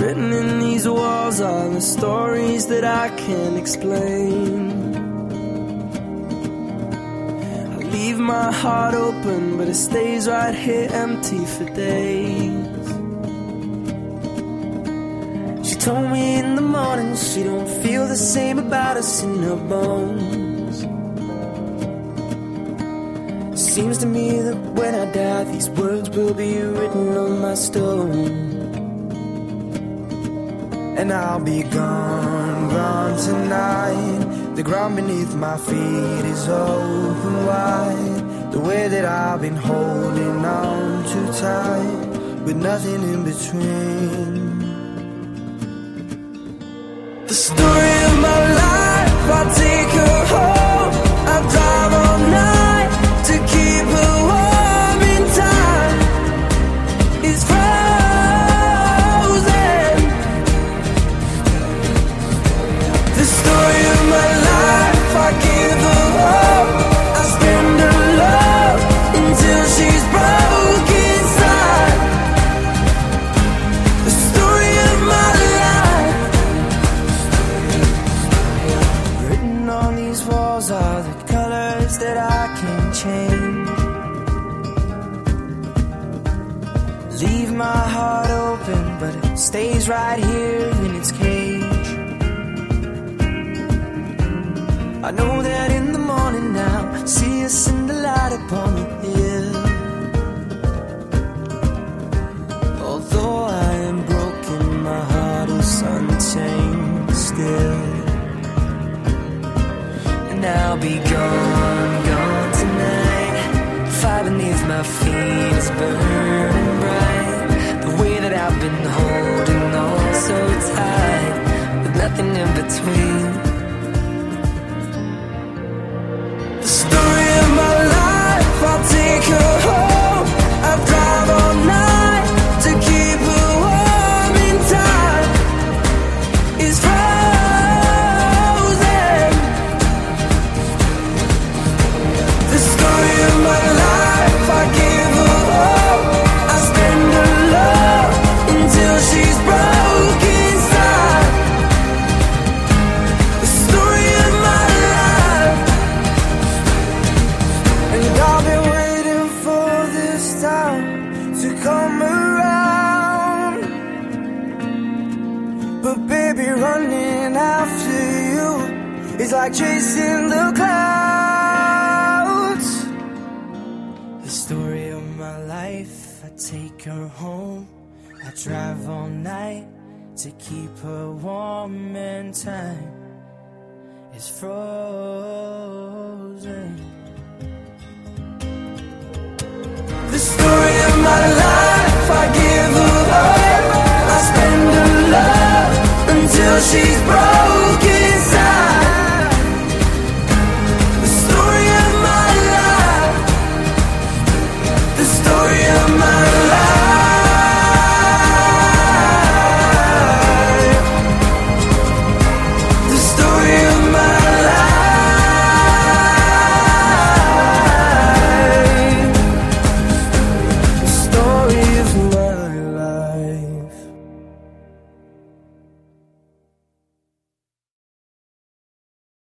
Written in these walls are the stories that I can't explain. I leave my heart open, but it stays right here empty for days. She told me in the morning she don't feel the same about us in her bones. Seems to me that when I die, these words will be written on my stone. And I'll be gone, gone tonight. The ground beneath my feet is open wide. The way that I've been holding on too tight, with nothing in between. The story my heart open, but it stays right here in its cage. I know that in the morning now, see us in the light upon the hill. Although I am broken, my heart is unchained still. And I'll be gone, gone tonight. Fire beneath my feet is burning been holding on so tight, with nothing in between. Come around. But baby, running after you is like chasing the clouds. The story of my life, I take her home. I drive all night to keep her warm and time is frozen. She's broken.